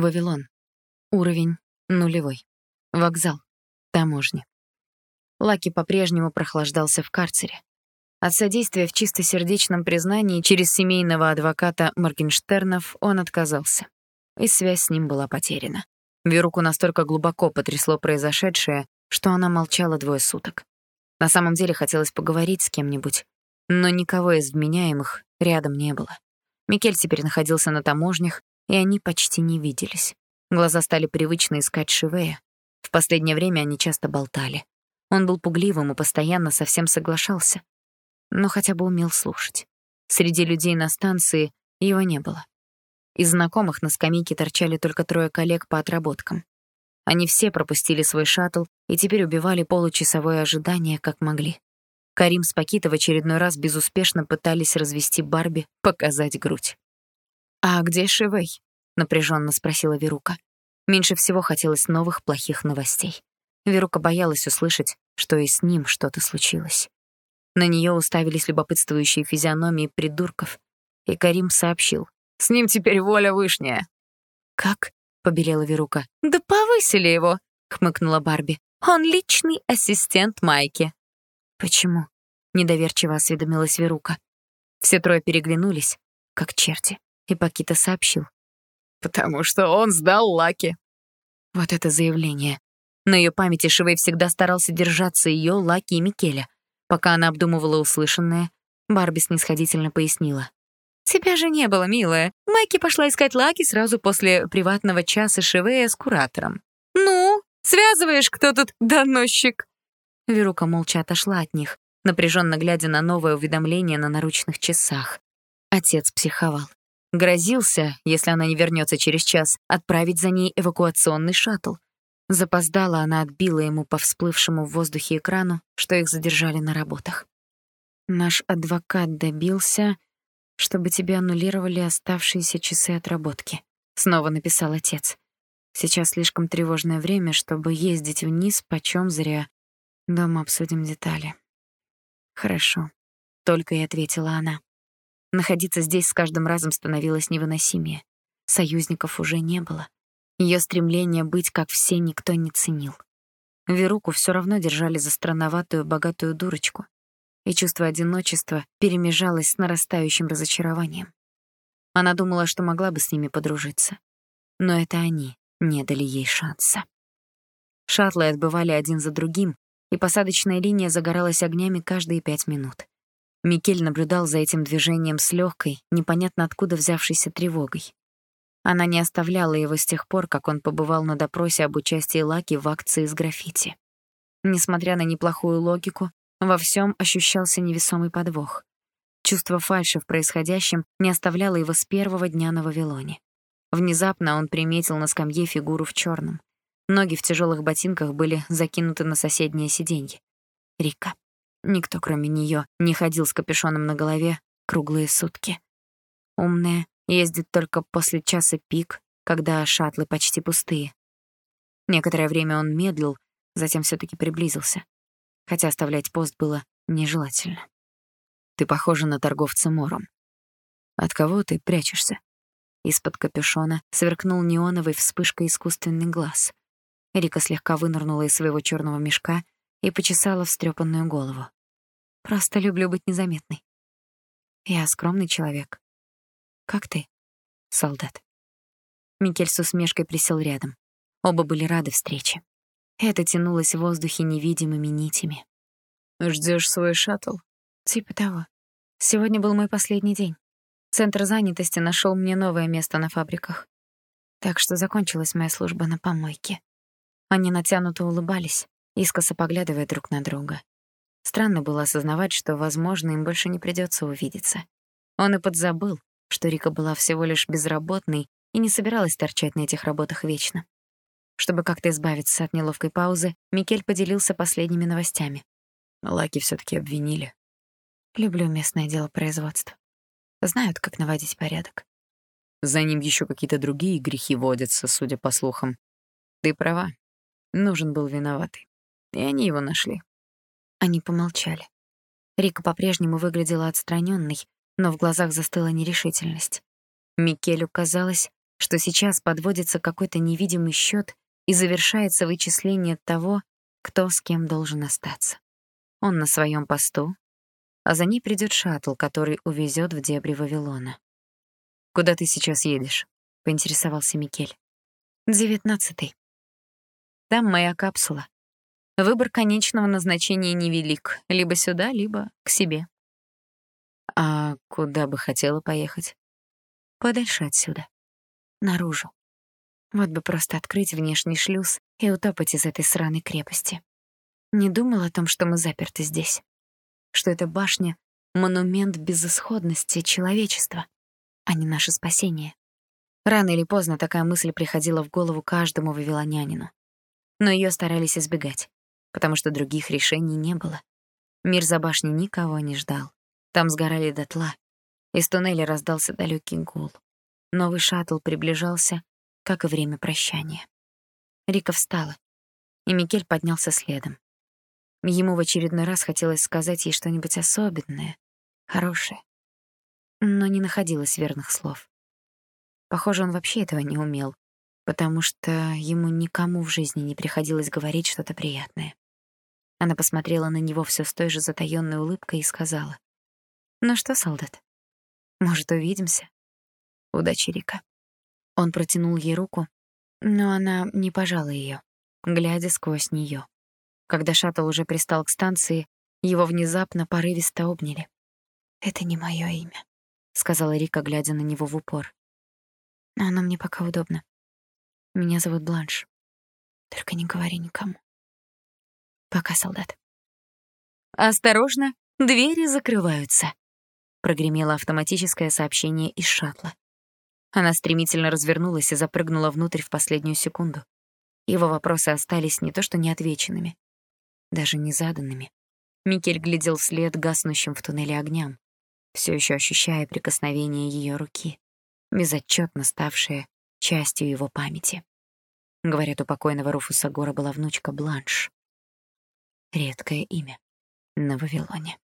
Вавилон. Уровень нулевой. Вокзал. Таможня. Лаки по-прежнему прохлаждался в карцере. От содействия в чистосердечном признании через семейного адвоката Моргенштернов он отказался. И связь с ним была потеряна. Веруку настолько глубоко потрясло произошедшее, что она молчала двое суток. На самом деле хотелось поговорить с кем-нибудь, но никого из вменяемых рядом не было. Микель теперь находился на таможнях, и они почти не виделись. Глаза стали привычно искать Шивея. В последнее время они часто болтали. Он был пугливым и постоянно совсем соглашался, но хотя бы умел слушать. Среди людей на станции его не было. Из знакомых на скамейке торчали только трое коллег по отработкам. Они все пропустили свой шаттл и теперь убивали получасовое ожидание, как могли. Карим с Пакита в очередной раз безуспешно пытались развести Барби, показать грудь. «А где Шивей?» — напряженно спросила Верука. Меньше всего хотелось новых плохих новостей. Верука боялась услышать, что и с ним что-то случилось. На нее уставились любопытствующие физиономии придурков, и Карим сообщил. «С ним теперь воля вышняя». «Как?» — побелела Верука. «Да повысили его», — хмыкнула Барби. «Он личный ассистент Майки». «Почему?» — недоверчиво осведомилась Верука. Все трое переглянулись, как черти, и Пакита сообщил. «Потому что он сдал Лаки». Вот это заявление. На ее памяти Шивей всегда старался держаться ее, Лаки и Микеля. Пока она обдумывала услышанное, Барби снисходительно пояснила. «Тебя же не было, милая. Майки пошла искать Лаки сразу после приватного часа Шивея с куратором. Ну, связываешь, кто тут доносчик?» Верука молча отошла от них, напряженно глядя на новое уведомление на наручных часах. Отец психовал. Грозился, если она не вернется через час, отправить за ней эвакуационный шаттл. Запоздала она отбила ему по всплывшему в воздухе экрану, что их задержали на работах. «Наш адвокат добился, чтобы тебе аннулировали оставшиеся часы отработки», — снова написал отец. «Сейчас слишком тревожное время, чтобы ездить вниз почем зря Дома обсудим детали. Хорошо, только и ответила она. Находиться здесь с каждым разом становилось невыносимее. Союзников уже не было. Ее стремление быть как все никто не ценил. Веруку все равно держали за странноватую богатую дурочку, и чувство одиночества перемежалось с нарастающим разочарованием. Она думала, что могла бы с ними подружиться, но это они не дали ей шанса. Шаттлы отбывали один за другим, и посадочная линия загоралась огнями каждые пять минут. Микель наблюдал за этим движением с легкой, непонятно откуда взявшейся тревогой. Она не оставляла его с тех пор, как он побывал на допросе об участии Лаки в акции с граффити. Несмотря на неплохую логику, во всем ощущался невесомый подвох. Чувство фальши в происходящем не оставляло его с первого дня на Вавилоне. Внезапно он приметил на скамье фигуру в черном. Ноги в тяжелых ботинках были закинуты на соседнее сиденье. Рика. Никто, кроме нее, не ходил с капюшоном на голове круглые сутки. Умная, ездит только после часа пик, когда шаттлы почти пустые. Некоторое время он медлил, затем все таки приблизился. Хотя оставлять пост было нежелательно. «Ты похожа на торговца мором. От кого ты прячешься?» Из-под капюшона сверкнул неоновой вспышкой искусственный глаз — Рика слегка вынырнула из своего черного мешка и почесала встрепанную голову. Просто люблю быть незаметной. Я скромный человек. Как ты, солдат? Микель с усмешкой присел рядом. Оба были рады встрече. Это тянулось в воздухе невидимыми нитями. Ждешь свой шаттл? Типа того. Сегодня был мой последний день. Центр занятости нашел мне новое место на фабриках. Так что закончилась моя служба на помойке. Они натянуто улыбались, искоса поглядывая друг на друга. Странно было осознавать, что, возможно, им больше не придется увидеться. Он и подзабыл, что Рика была всего лишь безработной и не собиралась торчать на этих работах вечно. Чтобы как-то избавиться от неловкой паузы, Микель поделился последними новостями. Лаки все таки обвинили. Люблю местное дело производства. Знают, как наводить порядок. За ним еще какие-то другие грехи водятся, судя по слухам. Ты права, Нужен был виноватый. И они его нашли. Они помолчали. Рика по-прежнему выглядела отстраненной, но в глазах застыла нерешительность. Микелю казалось, что сейчас подводится какой-то невидимый счет и завершается вычисление того, кто с кем должен остаться. Он на своем посту, а за ней придет шаттл, который увезет в дебри Вавилона. «Куда ты сейчас едешь?» — поинтересовался Микель. «Девятнадцатый. Там моя капсула. Выбор конечного назначения невелик. Либо сюда, либо к себе». «А куда бы хотела поехать?» «Подальше отсюда. Наружу. Вот бы просто открыть внешний шлюз и утопать из этой сраной крепости. Не думал о том, что мы заперты здесь. Что эта башня — монумент безысходности человечества, а не наше спасение. Рано или поздно такая мысль приходила в голову каждому вавилонянину. Но ее старались избегать, потому что других решений не было. Мир за башней никого не ждал. Там сгорали дотла. Из туннеля раздался далекий гул. Новый шаттл приближался, как и время прощания. Рика встала, и Микель поднялся следом. Ему в очередной раз хотелось сказать ей что-нибудь особенное, хорошее, но не находилось верных слов. Похоже, он вообще этого не умел, потому что ему никому в жизни не приходилось говорить что-то приятное. Она посмотрела на него все с той же затаённой улыбкой и сказала: "Ну что, солдат? Может, увидимся? Удачи, Рика". Он протянул ей руку, но она не пожала ее, глядя сквозь нее. Когда шаттл уже пристал к станции, его внезапно порывисто обняли. «Это не мое имя», — сказала Рика, глядя на него в упор. «Но оно мне пока удобно. Меня зовут Бланш. Только не говори никому. Пока, солдат». «Осторожно, двери закрываются», — прогремело автоматическое сообщение из шаттла. Она стремительно развернулась и запрыгнула внутрь в последнюю секунду. Его вопросы остались не то что неотвеченными, даже не заданными. Микель глядел вслед гаснущим в туннеле огням, все еще ощущая прикосновение ее руки, безотчетно ставшее частью его памяти. Говорят, у покойного Руфуса Гора была внучка Бланш. Редкое имя на Вавилоне.